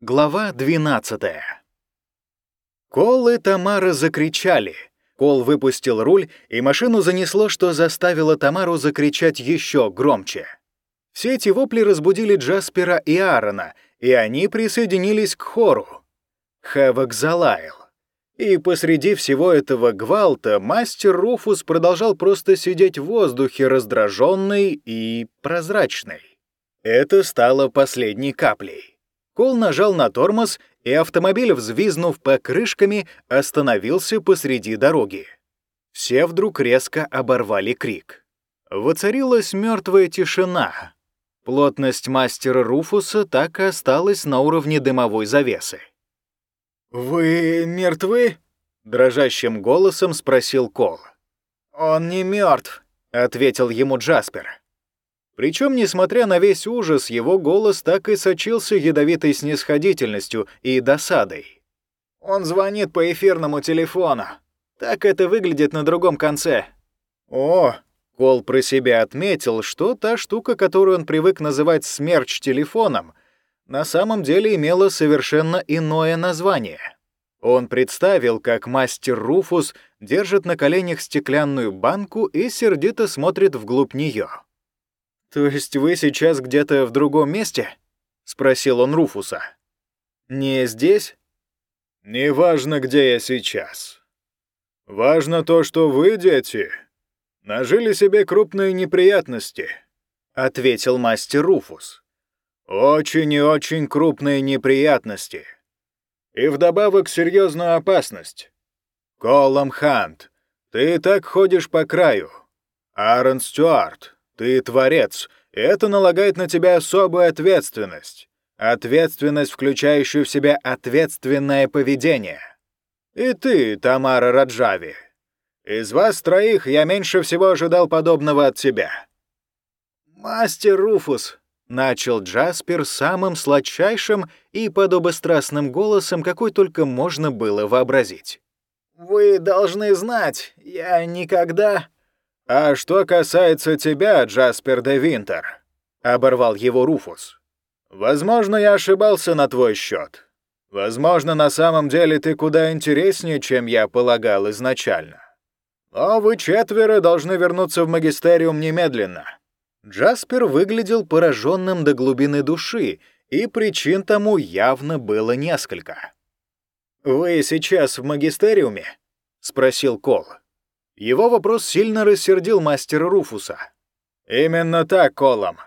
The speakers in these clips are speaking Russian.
Глава 12 Кол и Тамара закричали. Кол выпустил руль, и машину занесло, что заставило Тамару закричать еще громче. Все эти вопли разбудили Джаспера и Аарона, и они присоединились к хору. Хэвок залаял. И посреди всего этого гвалта мастер Руфус продолжал просто сидеть в воздухе, раздраженный и прозрачный. Это стало последней каплей. Кол нажал на тормоз, и автомобиль, взвизнув покрышками, остановился посреди дороги. Все вдруг резко оборвали крик. Воцарилась мертвая тишина. Плотность мастера Руфуса так и осталась на уровне дымовой завесы. «Вы мертвы?» — дрожащим голосом спросил Кол. «Он не мертв», — ответил ему Джаспер. Причем, несмотря на весь ужас, его голос так и сочился ядовитой снисходительностью и досадой. «Он звонит по эфирному телефону. Так это выглядит на другом конце». «О!» — Кол про себя отметил, что та штука, которую он привык называть «смерч телефоном», на самом деле имела совершенно иное название. Он представил, как мастер Руфус держит на коленях стеклянную банку и сердито смотрит вглубь нее. «То есть вы сейчас где-то в другом месте?» — спросил он Руфуса. «Не здесь?» «Неважно, где я сейчас. Важно то, что вы, дети, нажили себе крупные неприятности», — ответил мастер Руфус. «Очень и очень крупные неприятности. И вдобавок серьезную опасность. Колом Хант, ты так ходишь по краю. Аарон Стюарт, ты творец, и это налагает на тебя особую ответственность. Ответственность, включающую в себя ответственное поведение. И ты, Тамара Раджави. Из вас троих я меньше всего ожидал подобного от тебя. «Мастер Руфус», — начал Джаспер самым сладчайшим и подобострастным голосом, какой только можно было вообразить. «Вы должны знать, я никогда...» «А что касается тебя, Джаспер де Винтер», — оборвал его Руфус, — «возможно, я ошибался на твой счет. Возможно, на самом деле ты куда интереснее, чем я полагал изначально. Но вы четверо должны вернуться в магистериум немедленно». Джаспер выглядел пораженным до глубины души, и причин тому явно было несколько. «Вы сейчас в магистериуме?» — спросил Кол. Его вопрос сильно рассердил мастера Руфуса. «Именно так, Колом.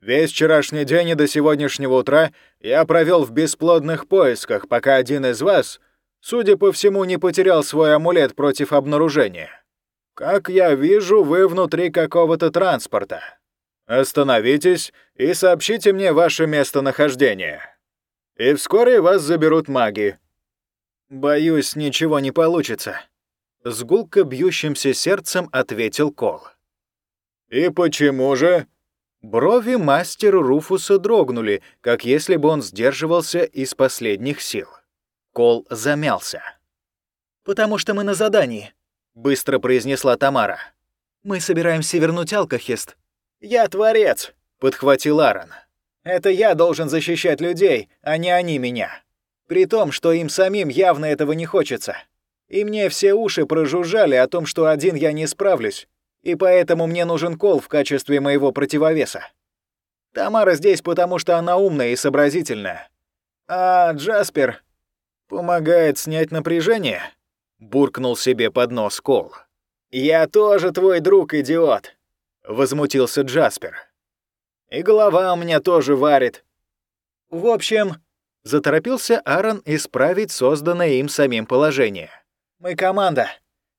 Весь вчерашний день и до сегодняшнего утра я провел в бесплодных поисках, пока один из вас, судя по всему, не потерял свой амулет против обнаружения. Как я вижу, вы внутри какого-то транспорта. Остановитесь и сообщите мне ваше местонахождение. И вскоре вас заберут маги». «Боюсь, ничего не получится», с гулко бьющимся сердцем ответил Кол. «И почему же?» Брови мастера Руфуса дрогнули, как если бы он сдерживался из последних сил. Кол замялся. «Потому что мы на задании», — быстро произнесла Тамара. «Мы собираемся вернуть Алкохест». «Я творец», — подхватил Аарон. «Это я должен защищать людей, а не они меня. При том, что им самим явно этого не хочется. И мне все уши прожужжали о том, что один я не справлюсь, и поэтому мне нужен кол в качестве моего противовеса. Тамара здесь, потому что она умная и сообразительная. А Джаспер помогает снять напряжение, буркнул себе под нос Кол. Я тоже твой друг, идиот, возмутился Джаспер. И голова у меня тоже варит. В общем, заторопился Аарон исправить созданное им самим положение. Мы команда,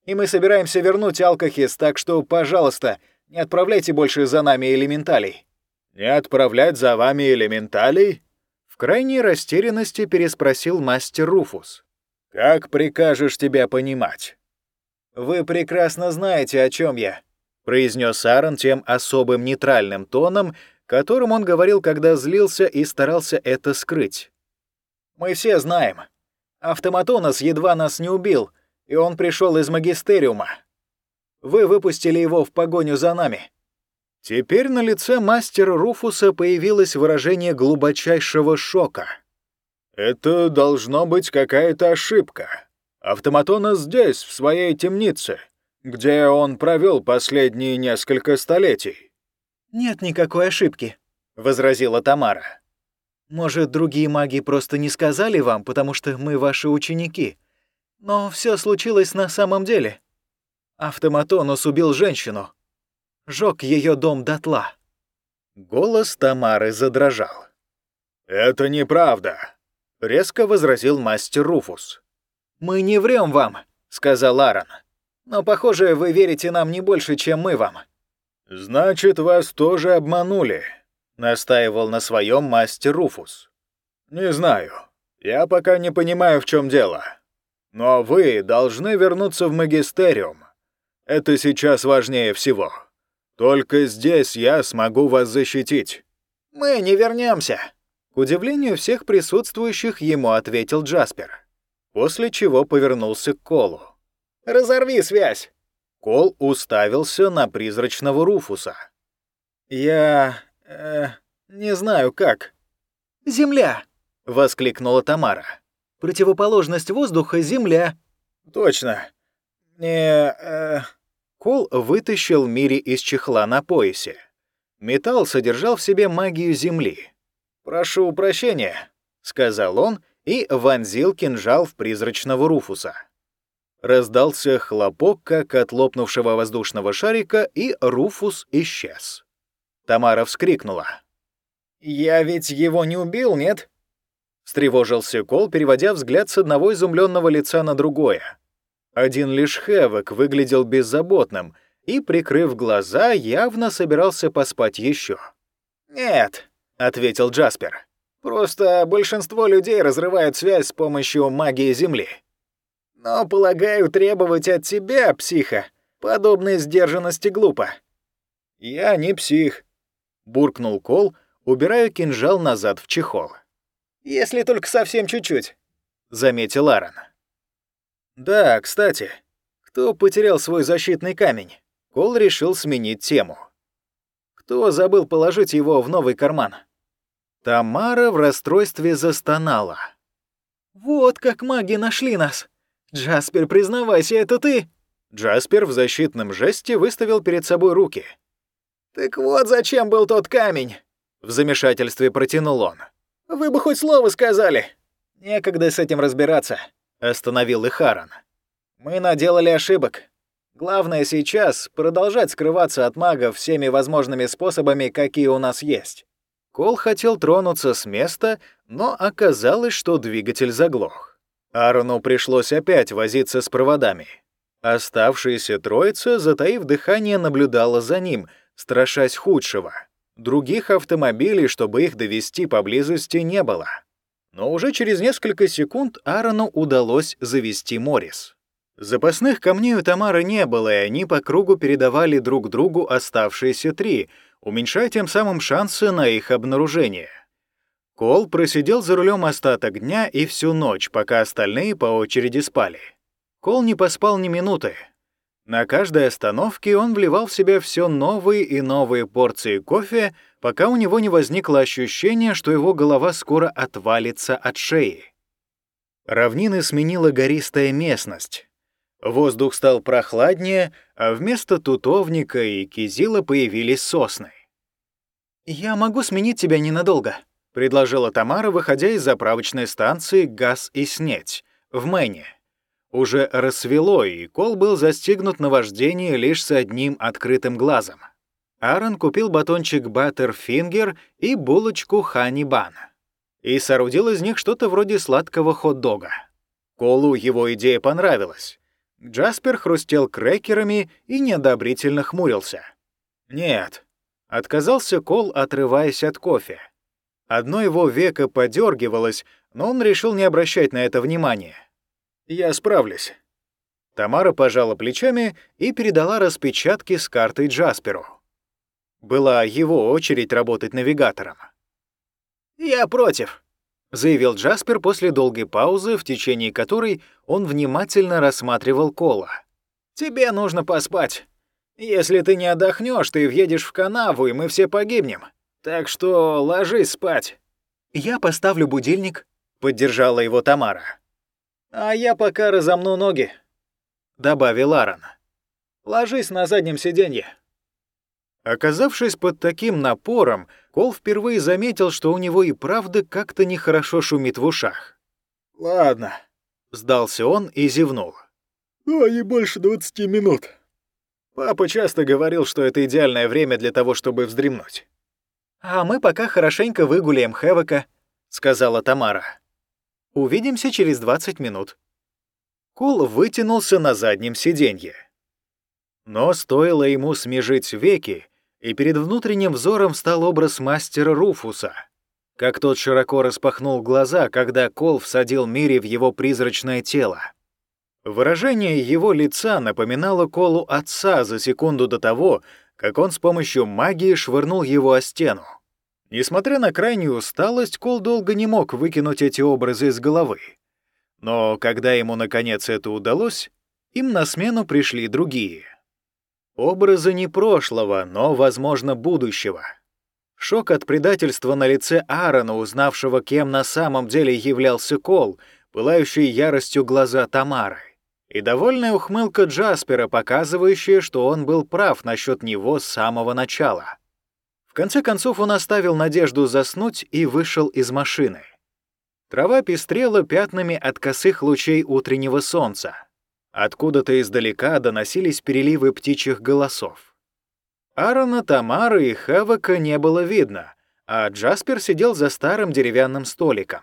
и мы собираемся вернуть Алкохис, так что, пожалуйста, не отправляйте больше за нами элементалей». «Не отправлять за вами элементалей?» В крайней растерянности переспросил мастер Руфус. «Как прикажешь тебя понимать?» «Вы прекрасно знаете, о чем я», — произнес Аарон тем особым нейтральным тоном, которым он говорил, когда злился и старался это скрыть. «Мы все знаем. Автоматонос едва нас не убил, и он пришел из магистериума. Вы выпустили его в погоню за нами». Теперь на лице мастера Руфуса появилось выражение глубочайшего шока. Это должно быть какая-то ошибка. Автоматона здесь, в своей темнице, где он провел последние несколько столетий. «Нет никакой ошибки», — возразила Тамара. «Может, другие маги просто не сказали вам, потому что мы ваши ученики. Но все случилось на самом деле. Автоматонус убил женщину. Жёг ее дом дотла». Голос Тамары задрожал. «Это неправда», — резко возразил мастер Руфус. «Мы не врем вам», — сказал Аарон. «Но, похоже, вы верите нам не больше, чем мы вам». «Значит, вас тоже обманули», — настаивал на своем мастер Руфус. «Не знаю. Я пока не понимаю, в чем дело. Но вы должны вернуться в магистериум. Это сейчас важнее всего. Только здесь я смогу вас защитить». «Мы не вернемся. К удивлению всех присутствующих ему ответил Джаспер после чего повернулся к Колу. «Разорви связь!» Кол уставился на призрачного Руфуса. «Я... Э, не знаю как». «Земля!» — воскликнула Тамара. «Противоположность воздуха — земля». «Точно. Не... Э...» Кол вытащил Мири из чехла на поясе. Металл содержал в себе магию Земли. «Прошу прощения», — сказал он и вонзил кинжал в призрачного Руфуса. Раздался хлопок, как от лопнувшего воздушного шарика, и Руфус исчез. Тамара вскрикнула. «Я ведь его не убил, нет?» Встревожился Кол, переводя взгляд с одного изумленного лица на другое. Один лишь Хэвок выглядел беззаботным и, прикрыв глаза, явно собирался поспать еще. «Нет», — ответил Джаспер. Просто большинство людей разрывают связь с помощью магии Земли. Но, полагаю, требовать от тебя, психа, подобной сдержанности глупо. Я не псих, буркнул Кол, убирая кинжал назад в чехол. Если только совсем чуть-чуть, заметил Аарон. Да, кстати, кто потерял свой защитный камень? Кол решил сменить тему. Кто забыл положить его в новый карман? Тамара в расстройстве застонала. «Вот как маги нашли нас! Джаспер, признавайся, это ты!» Джаспер в защитном жесте выставил перед собой руки. «Так вот зачем был тот камень!» В замешательстве протянул он. «Вы бы хоть слово сказали!» «Некогда с этим разбираться», — остановил их Аарон. «Мы наделали ошибок. Главное сейчас — продолжать скрываться от магов всеми возможными способами, какие у нас есть. Кол хотел тронуться с места, но оказалось, что двигатель заглох. Аарону пришлось опять возиться с проводами. Оставшаяся троица, затаив дыхание, наблюдала за ним, страшась худшего. Других автомобилей, чтобы их довести поблизости, не было. Но уже через несколько секунд Аарону удалось завести Моррис. Запасных камней у Тамары не было, и они по кругу передавали друг другу оставшиеся три — уменьшая тем самым шансы на их обнаружение. Кол просидел за рулем остаток дня и всю ночь, пока остальные по очереди спали. Кол не поспал ни минуты. На каждой остановке он вливал в себя все новые и новые порции кофе, пока у него не возникло ощущение, что его голова скоро отвалится от шеи. Равнины сменила гористая местность. Воздух стал прохладнее, а вместо тутовника и кизила появились сосны. «Я могу сменить тебя ненадолго», — предложила Тамара, выходя из заправочной станции «Газ и снеть» в Мэне. Уже рассвело, и Кол был застигнут на вождении лишь с одним открытым глазом. Аарон купил батончик Баттерфингер и булочку Хани Бан и соорудил из них что-то вроде сладкого хот-дога. Колу его идея понравилась. Джаспер хрустел крекерами и неодобрительно хмурился. «Нет», — отказался Кол, отрываясь от кофе. Одно его веко подергивалось, но он решил не обращать на это внимания. «Я справлюсь». Тамара пожала плечами и передала распечатки с картой Джасперу. Была его очередь работать навигатором. «Я против», — заявил Джаспер после долгой паузы, в течение которой он внимательно рассматривал Кола. «Тебе нужно поспать. Если ты не отдохнешь, ты въедешь в канаву, и мы все погибнем. Так что ложись спать». «Я поставлю будильник», —— поддержала его Тамара. «А я пока разомну ноги», — добавил Аарон. «Ложись на заднем сиденье». Оказавшись под таким напором, Кол впервые заметил, что у него и правда как-то нехорошо шумит в ушах. «Ладно», — сдался он и зевнул. «Ну, а не больше двадцати минут». Папа часто говорил, что это идеальное время для того, чтобы вздремнуть. «А мы пока хорошенько выгуляем Хэвока», — сказала Тамара. «Увидимся через 20 минут». Кол вытянулся на заднем сиденье. Но стоило ему смежить веки, и перед внутренним взором стал образ мастера Руфуса, как тот широко распахнул глаза, когда Кол всадил Мири в его призрачное тело. Выражение его лица напоминало Колу отца за секунду до того, как он с помощью магии швырнул его о стену. Несмотря на крайнюю усталость, Кол долго не мог выкинуть эти образы из головы. Но когда ему наконец это удалось, им на смену пришли другие. Образы не прошлого, но, возможно, будущего. Шок от предательства на лице Аарона, узнавшего, кем на самом деле являлся Кол, пылающий яростью глаза Тамары и довольная ухмылка Джаспера, показывающая, что он был прав насчет него с самого начала. В конце концов он оставил надежду заснуть и вышел из машины. Трава пестрела пятнами от косых лучей утреннего солнца. Откуда-то издалека доносились переливы птичьих голосов. Аарона, Тамары и Хавака не было видно, а Джаспер сидел за старым деревянным столиком.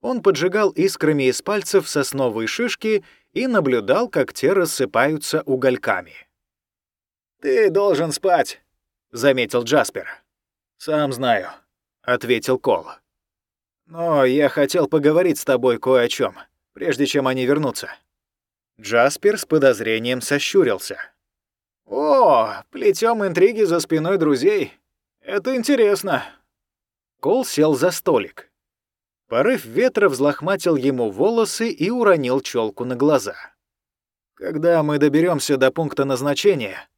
Он поджигал искрами из пальцев сосновые шишки и наблюдал, как те рассыпаются угольками. «Ты должен спать», — заметил Джаспер. «Сам знаю», — ответил Кол. «Но я хотел поговорить с тобой кое о чем, прежде чем они вернутся». Джаспер с подозрением сощурился. «О, плетем интриги за спиной друзей. Это интересно». Кол сел за столик. Порыв ветра взлохматил ему волосы и уронил челку на глаза. «Когда мы доберемся до пункта назначения,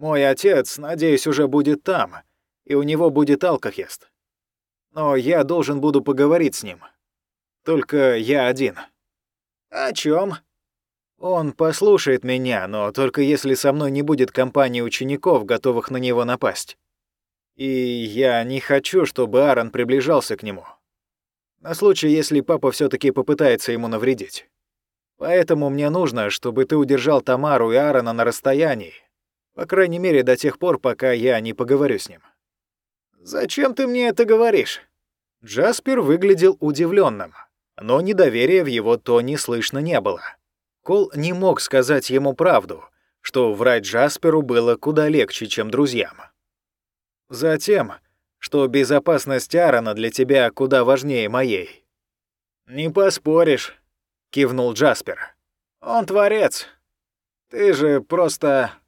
мой отец, надеюсь, уже будет там, и у него будет алкохест. Но я должен буду поговорить с ним. Только я один». «О чем? Он послушает меня, но только если со мной не будет компании учеников, готовых на него напасть. И я не хочу, чтобы Аарон приближался к нему. На случай, если папа все таки попытается ему навредить. Поэтому мне нужно, чтобы ты удержал Тамару и Аарона на расстоянии, по крайней мере, до тех пор, пока я не поговорю с ним. Зачем ты мне это говоришь? Джаспер выглядел удивленным, но недоверия в его тоне слышно не было. Кол не мог сказать ему правду, что врать Джасперу было куда легче, чем друзьям. Затем, что безопасность Аарона для тебя куда важнее моей. «Не поспоришь», — кивнул Джаспер. «Он творец. Ты же просто...»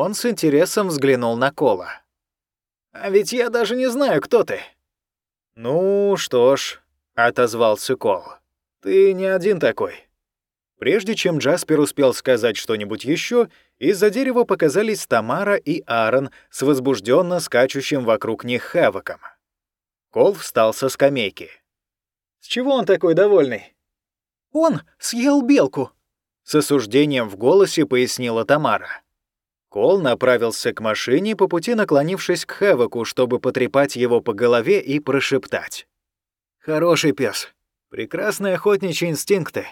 Он с интересом взглянул на Кола. «А ведь я даже не знаю, кто ты». «Ну что ж», — отозвался Кол. «Ты не один такой. Прежде чем Джаспер успел сказать что-нибудь еще, из-за дерева показались Тамара и Аарон с возбужденно скачущим вокруг них Хэвоком. Кол встал со скамейки. «С чего он такой довольный?» «Он съел белку», — с осуждением в голосе пояснила Тамара. Кол направился к машине, по пути наклонившись к Хэвоку, чтобы потрепать его по голове и прошептать. «Хороший пес. Прекрасные охотничьи инстинкты.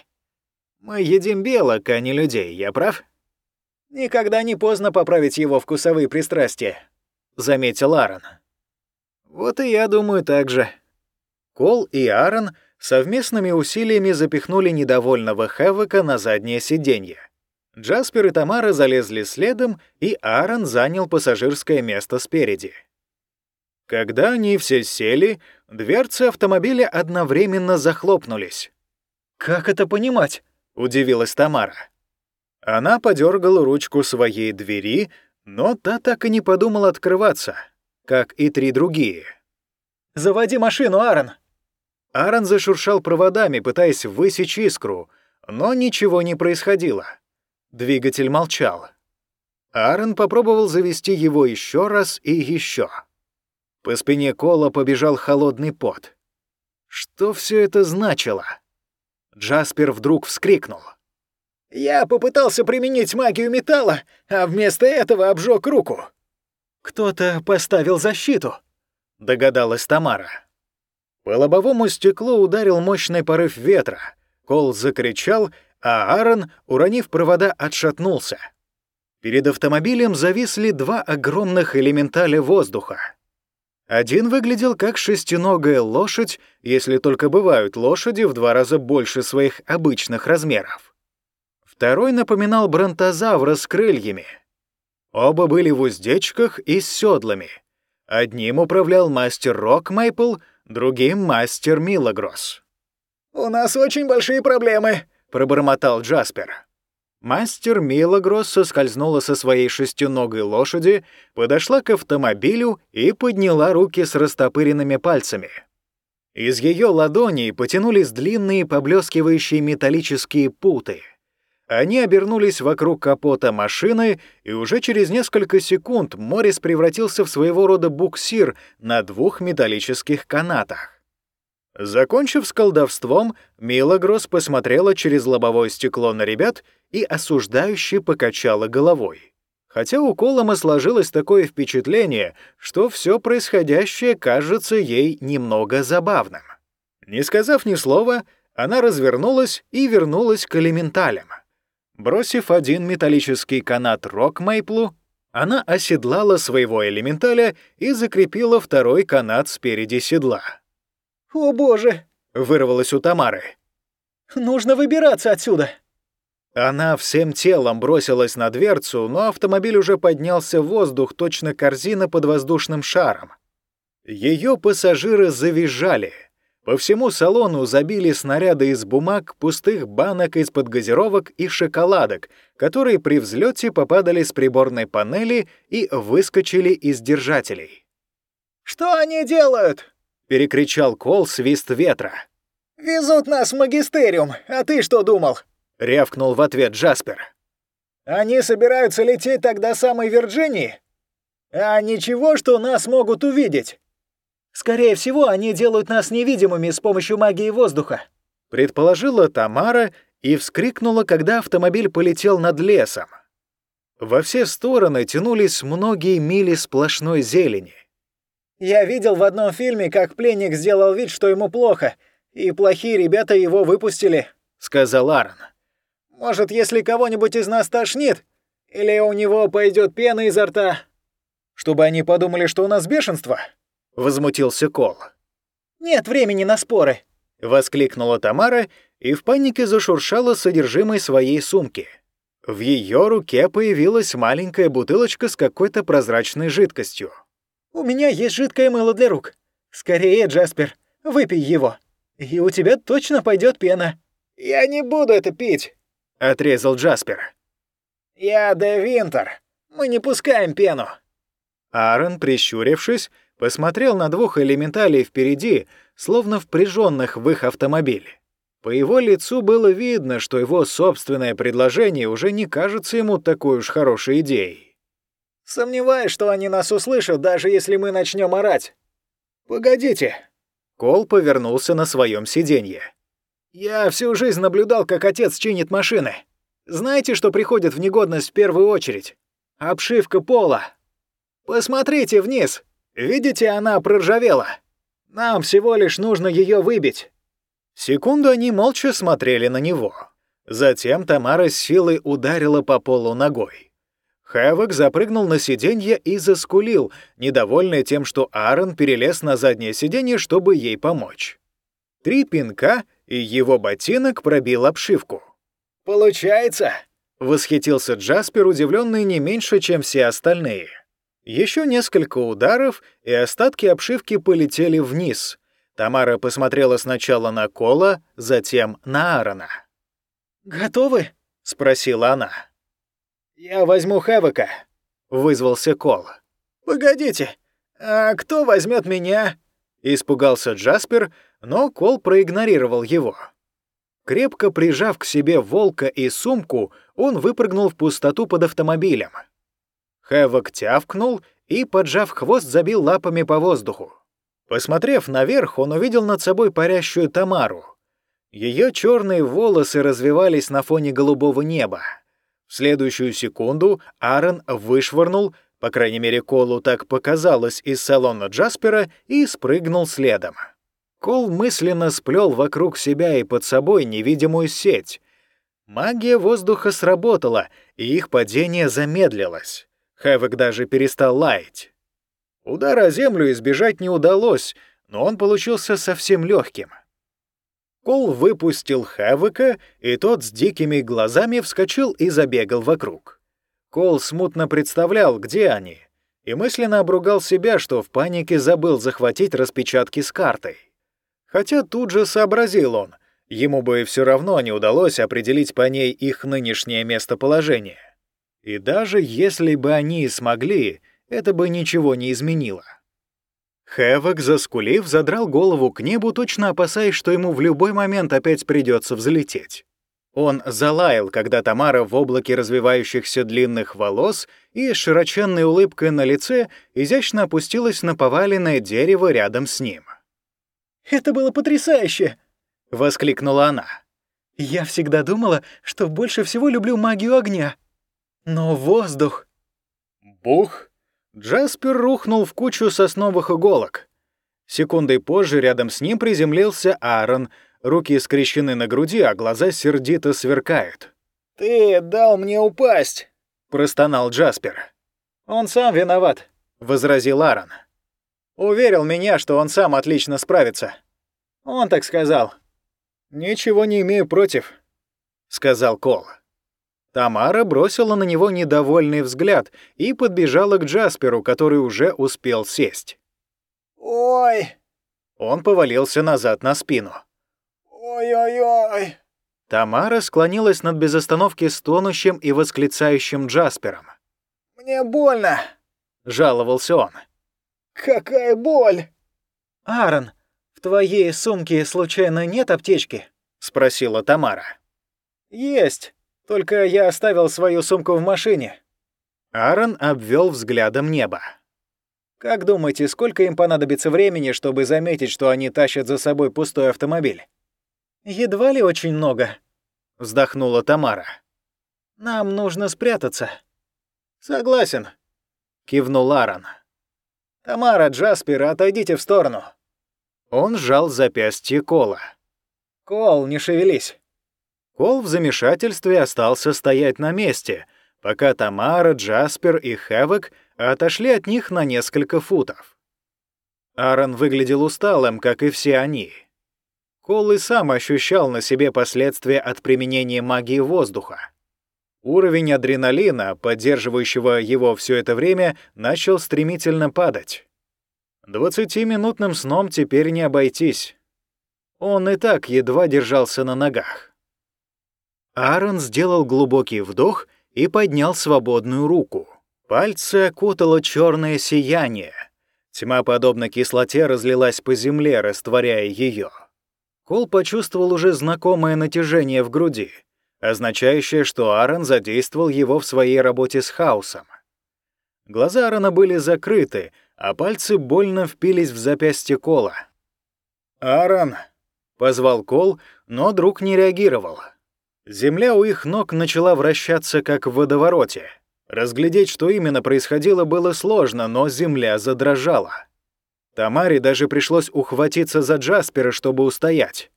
Мы едим белок, а не людей, я прав? Никогда не поздно поправить его вкусовые пристрастия, заметил Аарон. Вот и я думаю так же. Кол и Аарон совместными усилиями запихнули недовольного Хэвока на заднее сиденье. Джаспер и Тамара залезли следом, и Аарон занял пассажирское место спереди. Когда они все сели, дверцы автомобиля одновременно захлопнулись. «Как это понимать?» удивилась Тамара. Она подергала ручку своей двери, но та так и не подумала открываться, как и три другие. «Заводи машину, Аарон!» Аарон зашуршал проводами, пытаясь высечь искру, но ничего не происходило. Двигатель молчал. Аарон попробовал завести его еще раз и еще. По спине Кола побежал холодный пот. Что все это значило? Джаспер вдруг вскрикнул. «Я попытался применить магию металла, а вместо этого обжег руку». «Кто-то поставил защиту», — догадалась Тамара. По лобовому стеклу ударил мощный порыв ветра. Кол закричал, а Аарон, уронив провода, отшатнулся. Перед автомобилем зависли два огромных элементаля воздуха. Один выглядел как шестиногая лошадь, если только бывают лошади в два раза больше своих обычных размеров. Второй напоминал бронтозавра с крыльями. Оба были в уздечках и с седлами. Одним управлял мастер Рок Мейпл, другим — мастер Милагрос. «У нас очень большие проблемы», — пробормотал Джаспер. Мастер Милагрос соскользнула со своей шестиногой лошади, подошла к автомобилю и подняла руки с растопыренными пальцами. Из ее ладоней потянулись длинные поблескивающие металлические путы. Они обернулись вокруг капота машины, и уже через несколько секунд Морис превратился в своего рода буксир на двух металлических канатах. Закончив с колдовством, Мила Гросс посмотрела через лобовое стекло на ребят и осуждающе покачала головой. Хотя у Колома сложилось такое впечатление, что все происходящее кажется ей немного забавным. Не сказав ни слова, она развернулась и вернулась к элементалям. Бросив один металлический канат Рок-Мейплу, она оседлала своего элементаля и закрепила второй канат спереди седла. «О боже!» — вырвалось у Тамары. «Нужно выбираться отсюда!» Она всем телом бросилась на дверцу, но автомобиль уже поднялся в воздух, точно корзина под воздушным шаром. Ее пассажиры завизжали. По всему салону забили снаряды из бумаг, пустых банок из-под газировок и шоколадок, которые при взлете попадали с приборной панели и выскочили из держателей. «Что они делают?» — перекричал Кол свист ветра. «Везут нас в магистериум, а ты что думал?» — рявкнул в ответ Джаспер. «Они собираются лететь тогда самой Вирджинии? А ничего, что нас могут увидеть?» «Скорее всего, они делают нас невидимыми с помощью магии воздуха», — предположила Тамара и вскрикнула, когда автомобиль полетел над лесом. Во все стороны тянулись многие мили сплошной зелени. Я видел в одном фильме, как пленник сделал вид, что ему плохо, и плохие ребята его выпустили», — сказал Аарон. «Может, если кого-нибудь из нас тошнит, или у него пойдет пена изо рта, чтобы они подумали, что у нас бешенство?» — возмутился Кол. «Нет времени на споры», — воскликнула Тамара и в панике зашуршала содержимой своей сумки. В ее руке появилась маленькая бутылочка с какой-то прозрачной жидкостью. «У меня есть жидкое мыло для рук. Скорее, Джаспер, выпей его, и у тебя точно пойдет пена». «Я не буду это пить», — отрезал Джаспер. «Я Де Винтер. Мы не пускаем пену». Аарон, прищурившись, посмотрел на двух элементалей впереди, словно впряженных в их автомобиль. По его лицу было видно, что его собственное предложение уже не кажется ему такой уж хорошей идеей. Сомневаюсь, что они нас услышат, даже если мы начнем орать. Погодите. Кол повернулся на своем сиденье. Я всю жизнь наблюдал, как отец чинит машины. Знаете, что приходит в негодность в первую очередь? Обшивка пола. Посмотрите вниз. Видите, она проржавела. Нам всего лишь нужно ее выбить. Секунду они молча смотрели на него. Затем Тамара с силой ударила по полу ногой. Хэвок запрыгнул на сиденье и заскулил, недовольный тем, что Аарон перелез на заднее сиденье, чтобы ей помочь. Три пинка, и его ботинок пробил обшивку. «Получается!» — восхитился Джаспер, удивленный не меньше, чем все остальные. Еще несколько ударов, и остатки обшивки полетели вниз. Тамара посмотрела сначала на Кола, затем на Аарона. «Готовы?» — спросила она. «Я возьму Хэвока», — вызвался Кол. «Погодите, а кто возьмет меня?» Испугался Джаспер, но Кол проигнорировал его. Крепко прижав к себе волка и сумку, он выпрыгнул в пустоту под автомобилем. Хэвок тявкнул и, поджав хвост, забил лапами по воздуху. Посмотрев наверх, он увидел над собой парящую Тамару. Ее черные волосы развивались на фоне голубого неба. В следующую секунду Аарон вышвырнул, по крайней мере, Колу так показалось, из салона Джаспера и спрыгнул следом. Кол мысленно сплел вокруг себя и под собой невидимую сеть. Магия воздуха сработала, и их падение замедлилось. Хэвок даже перестал лаять. Удара о землю избежать не удалось, но он получился совсем легким. Кол выпустил Хэвока, и тот с дикими глазами вскочил и забегал вокруг. Кол смутно представлял, где они, и мысленно обругал себя, что в панике забыл захватить распечатки с картой. Хотя тут же сообразил он, ему бы все равно не удалось определить по ней их нынешнее местоположение. И даже если бы они смогли, это бы ничего не изменило. Хэвок, заскулив, задрал голову к небу, точно опасаясь, что ему в любой момент опять придется взлететь. Он залаял, когда Тамара в облаке развивающихся длинных волос и с широченной улыбкой на лице изящно опустилась на поваленное дерево рядом с ним. «Это было потрясающе!» — воскликнула она. «Я всегда думала, что больше всего люблю магию огня. Но воздух...» Бух! Джаспер рухнул в кучу сосновых иголок. Секундой позже рядом с ним приземлился Аарон, руки скрещены на груди, а глаза сердито сверкают. «Ты дал мне упасть!» — простонал Джаспер. «Он сам виноват», — возразил Аарон. «Уверил меня, что он сам отлично справится. Он так сказал». «Ничего не имею против», — сказал Кол. Тамара бросила на него недовольный взгляд и подбежала к Джасперу, который уже успел сесть. «Ой!» Он повалился назад на спину. «Ой-ой-ой!» Тамара склонилась над без остановки стонущим и восклицающим Джаспером. «Мне больно!» — жаловался он. «Какая боль!» «Аарон, в твоей сумке случайно нет аптечки?» — спросила Тамара. «Есть!» Только я оставил свою сумку в машине». Аарон обвел взглядом небо. «Как думаете, сколько им понадобится времени, чтобы заметить, что они тащат за собой пустой автомобиль?» «Едва ли очень много», — вздохнула Тамара. «Нам нужно спрятаться». «Согласен», — кивнул Аарон. «Тамара, Джаспер, отойдите в сторону». Он сжал запястье Кола. «Кол, не шевелись». Кол в замешательстве остался стоять на месте, пока Тамара, Джаспер и Хэвок отошли от них на несколько футов. Аарон выглядел усталым, как и все они. Кол и сам ощущал на себе последствия от применения магии воздуха. Уровень адреналина, поддерживающего его все это время, начал стремительно падать. Двадцатиминутным сном теперь не обойтись. Он и так едва держался на ногах. Аарон сделал глубокий вдох и поднял свободную руку. Пальцы окутало черное сияние. Тьма, подобно кислоте, разлилась по земле, растворяя ее. Кол почувствовал уже знакомое натяжение в груди, означающее, что Аарон задействовал его в своей работе с хаосом. Глаза Аарона были закрыты, а пальцы больно впились в запястье Кола. «Аарон!» — позвал Кол, но друг не реагировал. Земля у их ног начала вращаться как в водовороте. Разглядеть, что именно происходило, было сложно, но земля задрожала. Тамаре даже пришлось ухватиться за Джаспера, чтобы устоять.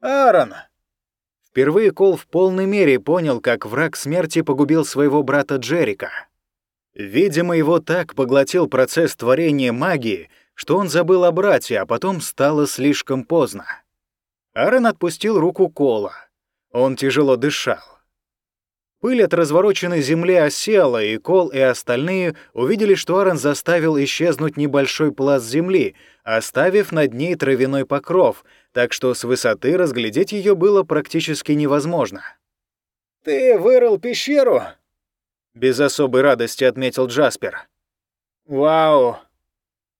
«Аарон!» Впервые Кол в полной мере понял, как враг смерти погубил своего брата Джерика. Видимо, его так поглотил процесс творения магии, что он забыл о брате, а потом стало слишком поздно. Аарон отпустил руку Кола. Он тяжело дышал. Пыль от развороченной земли осела, и Кол и остальные увидели, что Аарон заставил исчезнуть небольшой пласт земли, оставив над ней травяной покров, так что с высоты разглядеть ее было практически невозможно. «Ты вырыл пещеру?» Без особой радости отметил Джаспер. «Вау!»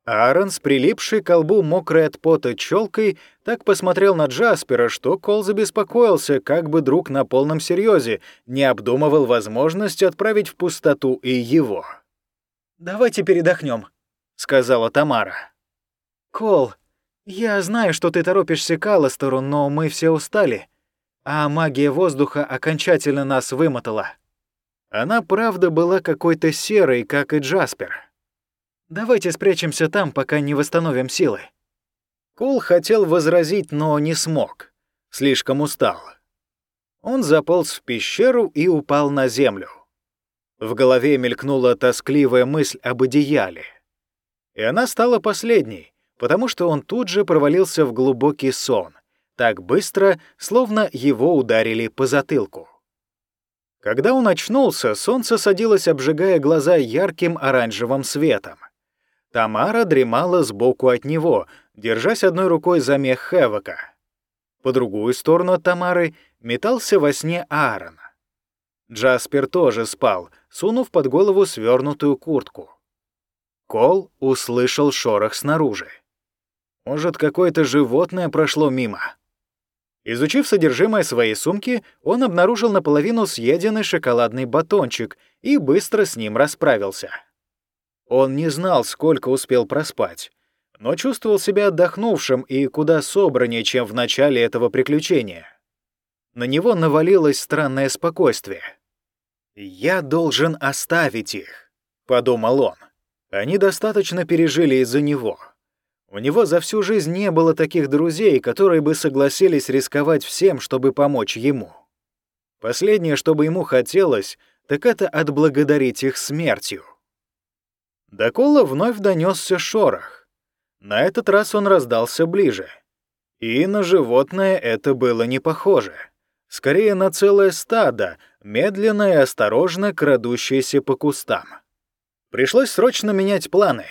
Аарон с прилипшей к колбу мокрой от пота челкой так посмотрел на Джаспера, что Кол забеспокоился, как бы друг на полном серьезе не обдумывал возможность отправить в пустоту и его. «Давайте передохнем», — сказала Тамара. Кол, я знаю, что ты торопишься к Алластеру, но мы все устали, а магия воздуха окончательно нас вымотала. Она правда была какой-то серой, как и Джаспер. Давайте спрячемся там, пока не восстановим силы. Кол хотел возразить, но не смог. Слишком устал. Он заполз в пещеру и упал на землю. В голове мелькнула тоскливая мысль об одеяле. И она стала последней, потому что он тут же провалился в глубокий сон, так быстро, словно его ударили по затылку. Когда он очнулся, солнце садилось, обжигая глаза ярким оранжевым светом. Тамара дремала сбоку от него, держась одной рукой за мех Хевока. По другую сторону от Тамары метался во сне Аарон. Джаспер тоже спал, сунув под голову свернутую куртку. Кол услышал шорох снаружи. Может, какое-то животное прошло мимо. Изучив содержимое своей сумки, он обнаружил наполовину съеденный шоколадный батончик и быстро с ним расправился. Он не знал, сколько успел проспать, но чувствовал себя отдохнувшим и куда собраннее, чем в начале этого приключения. На него навалилось странное спокойствие. «Я должен оставить их», — подумал он. «Они достаточно пережили из-за него. У него за всю жизнь не было таких друзей, которые бы согласились рисковать всем, чтобы помочь ему. Последнее, что бы ему хотелось, так это отблагодарить их смертью». До Кола вновь донесся шорох. На этот раз он раздался ближе. И на животное это было не похоже скорее на целое стадо, медленно и осторожно крадущееся по кустам. Пришлось срочно менять планы.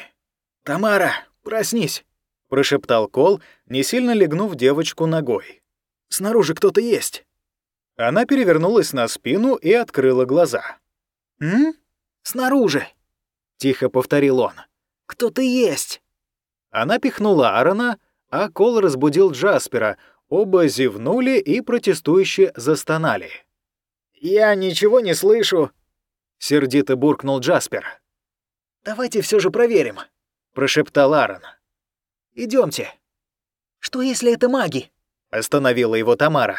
«Тамара, проснись!» — прошептал Кол, не сильно легнув девочку ногой. «Снаружи кто-то есть!» Она перевернулась на спину и открыла глаза. «М? Снаружи!» — тихо повторил он. «Кто-то есть!» Она пихнула Аарона, а Кол разбудил Джаспера, Оба зевнули и протестующе застонали. «Я ничего не слышу», — сердито буркнул Джаспер. «Давайте все же проверим», — прошептал Аарон. Идемте. «Что, если это маги?» — остановила его Тамара.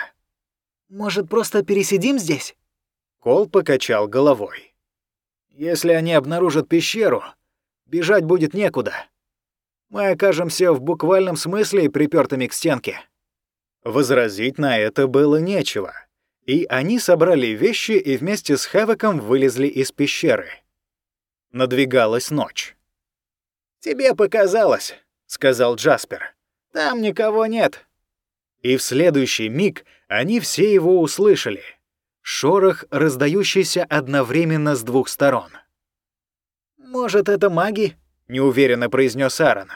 «Может, просто пересидим здесь?» Кол покачал головой. «Если они обнаружат пещеру, бежать будет некуда. Мы окажемся в буквальном смысле припертыми к стенке». Возразить на это было нечего, и они собрали вещи и вместе с Хэвоком вылезли из пещеры. Надвигалась ночь. «Тебе показалось», — сказал Джаспер. «Там никого нет». И в следующий миг они все его услышали. Шорох, раздающийся одновременно с двух сторон. «Может, это маги?» — неуверенно произнес Аарон.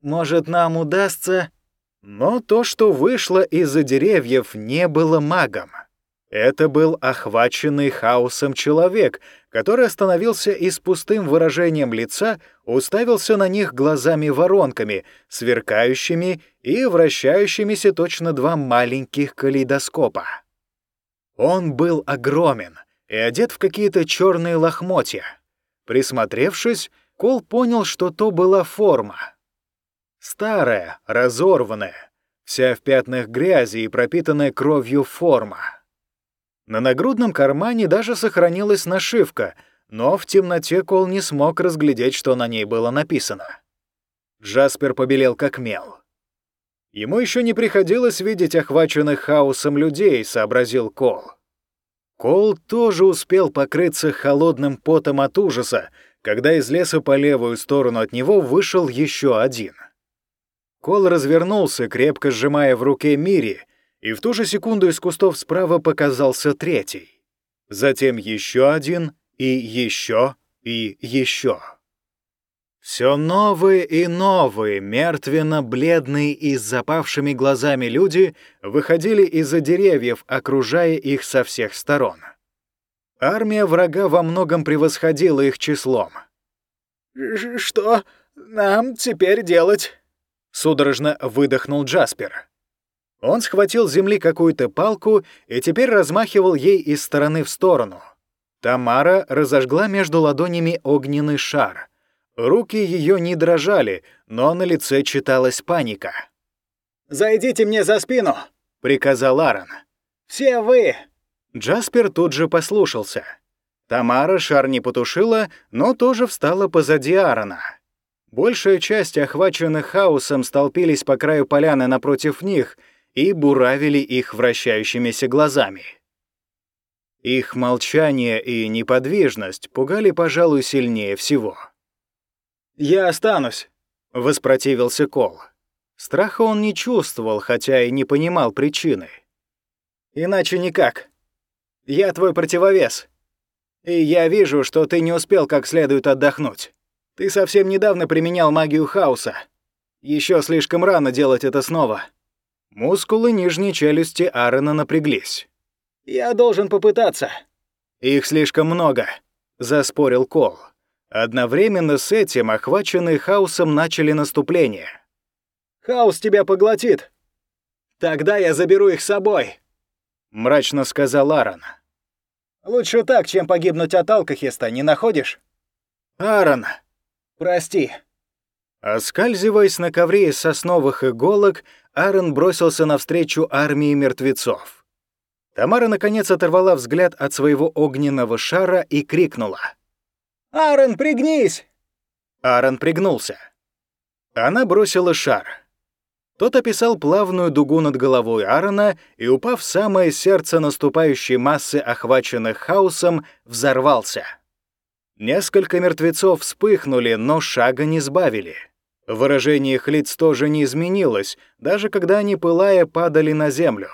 «Может, нам удастся...» Но то, что вышло из-за деревьев, не было магом. Это был охваченный хаосом человек, который остановился и с пустым выражением лица уставился на них глазами-воронками, сверкающими и вращающимися точно два маленьких калейдоскопа. Он был огромен и одет в какие-то черные лохмотья. Присмотревшись, Кол понял, что то была форма — Старая, разорванная, вся в пятнах грязи и пропитанная кровью форма. На нагрудном кармане даже сохранилась нашивка, но в темноте Кол не смог разглядеть, что на ней было написано. Джаспер побелел как мел. Ему еще не приходилось видеть охваченных хаосом людей, сообразил Кол. Кол тоже успел покрыться холодным потом от ужаса, когда из леса по левую сторону от него вышел еще один — Кол развернулся, крепко сжимая в руке Мири, и в ту же секунду из кустов справа показался третий. Затем еще один, и еще, и еще. Все новые и новые, мертвенно-бледные и с запавшими глазами люди выходили из-за деревьев, окружая их со всех сторон. Армия врага во многом превосходила их числом. «Что нам теперь делать?» Судорожно выдохнул Джаспер. Он схватил с земли какую-то палку и теперь размахивал ей из стороны в сторону. Тамара разожгла между ладонями огненный шар, Руки ее не дрожали, но на лице читалась паника. «Зайдите мне за спину!» — приказал Аарон. «Все вы!» Джаспер тут же послушался. Тамара шар не потушила, но тоже встала позади Аарона. Большая часть охваченных хаосом столпились по краю поляны напротив них и буравили их вращающимися глазами. Их молчание и неподвижность пугали, пожалуй, сильнее всего. «Я останусь», — воспротивился Кол. Страха он не чувствовал, хотя и не понимал причины. «Иначе никак. Я твой противовес. И я вижу, что ты не успел как следует отдохнуть. Ты совсем недавно применял магию хаоса. Еще слишком рано делать это снова». Мускулы нижней челюсти Аарона напряглись. «Я должен попытаться». «Их слишком много», — заспорил Кол. Одновременно с этим охваченные хаосом начали наступление. «Хаос тебя поглотит. Тогда я заберу их с собой», — мрачно сказал Аарон. «Лучше так, чем погибнуть от алкохиста, не находишь?» «Аарон!» «Прости». Оскальзываясь на ковре из сосновых иголок, Аарон бросился навстречу армии мертвецов. Тамара, наконец, оторвала взгляд от своего огненного шара и крикнула. «Аарон, пригнись!» Аарон пригнулся. Она бросила шар. Тот описал плавную дугу над головой Аарона и, упав в самое сердце наступающей массы, охваченных хаосом, взорвался. Несколько мертвецов вспыхнули, но шага не сбавили. Выражение их лиц тоже не изменилось, даже когда они, пылая, падали на землю.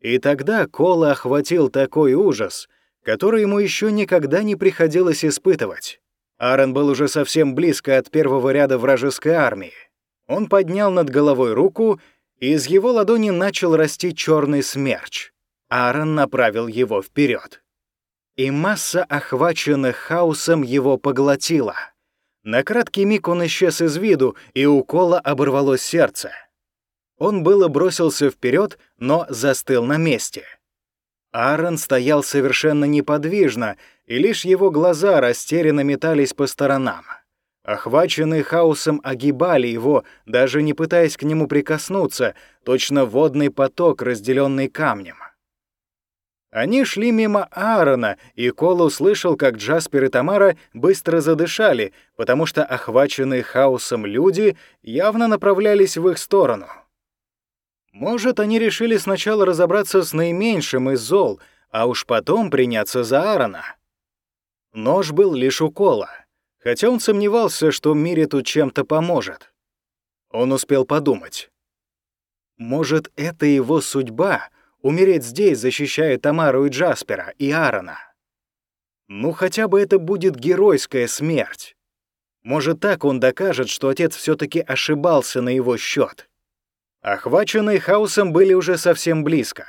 И тогда Кола охватил такой ужас, который ему еще никогда не приходилось испытывать. Аарон был уже совсем близко от первого ряда вражеской армии. Он поднял над головой руку, и из его ладони начал расти черный смерч. Аарон направил его вперед. И масса охваченных хаосом его поглотила. На краткий миг он исчез из виду, и у Кола оборвалось сердце. Он было бросился вперед, но застыл на месте. Аарон стоял совершенно неподвижно, и лишь его глаза растерянно метались по сторонам. Охваченные хаосом огибали его, даже не пытаясь к нему прикоснуться, точно водный поток, разделенный камнем. Они шли мимо Аарона, и Кол услышал, как Джаспер и Тамара быстро задышали, потому что охваченные хаосом люди явно направлялись в их сторону. Может, они решили сначала разобраться с наименьшим из зол, а уж потом приняться за Аарона. Нож был лишь у Кола, хотя он сомневался, что Мире тут чем-то поможет. Он успел подумать. Может, это его судьба — умереть здесь, защищая Тамару и Джаспера, и Аарона. Ну, хотя бы это будет геройская смерть. Может, так он докажет, что отец все таки ошибался на его счет. Охваченные хаосом были уже совсем близко.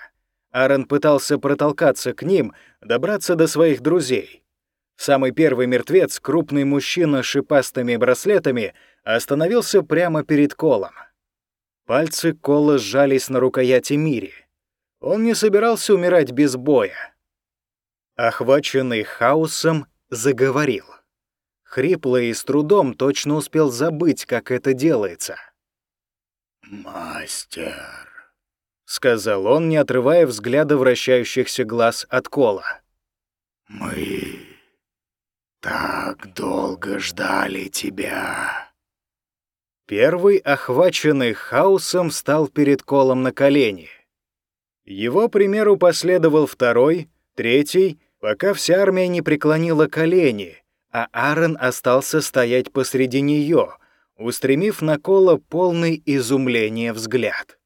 Аарон пытался протолкаться к ним, добраться до своих друзей. Самый первый мертвец, крупный мужчина с шипастыми браслетами, остановился прямо перед Колом. Пальцы Кола сжались на рукояти Мири. Он не собирался умирать без боя. Охваченный хаосом, заговорил. Хрипло и с трудом точно успел забыть, как это делается — «Мастер», — сказал он, не отрывая взгляда вращающихся глаз от кола. «Мы так долго ждали тебя». Первый, охваченный хаосом, встал перед колом на колени. Его примеру последовал второй, третий, пока вся армия не преклонила колени, а Аарон остался стоять посреди нее — устремив на Кола полный изумления взгляд.